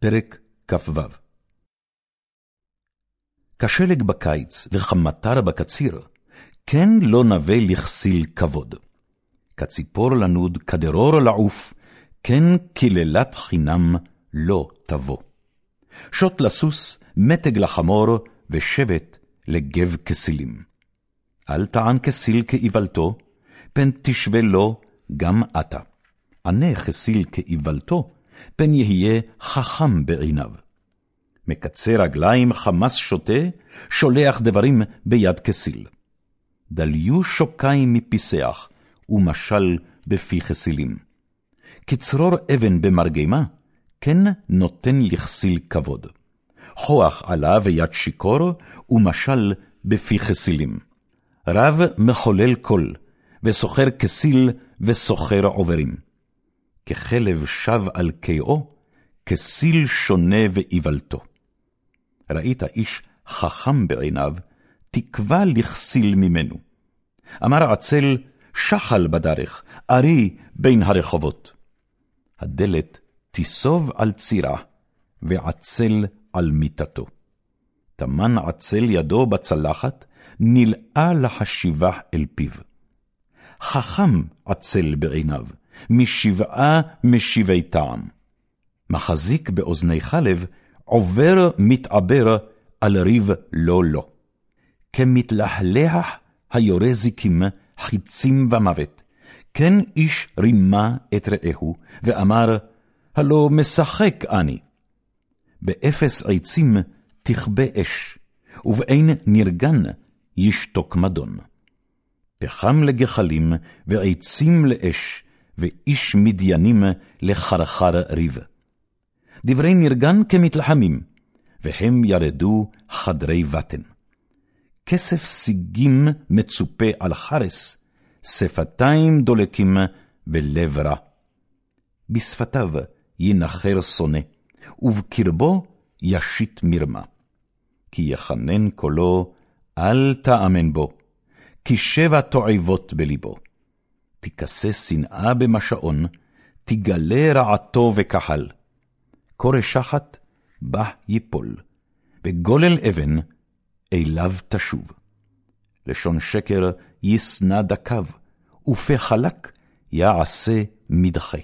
פרק כ"ו כשלג בקיץ וכמטר בקציר, כן לא נווה לכסיל כבוד. כציפור לנוד, כדרור לעוף, כן קללת חינם לא תבוא. שוט לסוס, מתג לחמור, ושבט לגב כסילים. אל טען כסיל כאיוולתו, פן תשווה לו גם אתה. ענה כסיל כאיוולתו, פן יהיה חכם בעיניו. מקצה רגליים חמס שוטה, שולח דברים ביד כסיל. דליו שוקיים מפיסח, ומשל בפי חסילים. כצרור אבן במרגמה, כן נותן לכסיל כבוד. כוח עלה ויד שיכור, ומשל בפי חסילים. רב מחולל קול, וסוחר כסיל, וסוחר עוברים. ככלב שב על קיאו, כסיל שונה ואיוולתו. ראית איש חכם בעיניו, תקווה לכסיל ממנו. אמר עצל, שחל בדרך, ארי בין הרחובות. הדלת תיסוב על צירה, ועצל על מיטתו. טמן עצל ידו בצלחת, נלאה לחשיבה אל פיו. חכם עצל בעיניו, משבעה משיבי טעם. מחזיק באוזני חלב, עובר מתעבר על ריב לא לא. כמתלהלח היורה זיקים, חיצים ומוות. כן איש רימה את רעהו, ואמר, הלא משחק אני. באפס עצים תכבה אש, ובאין נרגן ישתוק מדון. פחם לגחלים, ועצים לאש, ואיש מדיינים לחרחר ריב. דברי נרגן כמתלחמים, והם ירדו חדרי בטן. כסף סיגים מצופה על חרס, שפתיים דולקים ולב רע. בשפתיו ינחר שונא, ובקרבו ישית מרמה. כי יחנן קולו, אל תאמן בו, כי שבע תועבות בלבו. תיכסה שנאה במשעון, תגלה רעתו וכחל. קורא שחת, בה יפול, וגולל אבן, אליו תשוב. לשון שקר ישנא דקיו, ופה חלק יעשה מדחה.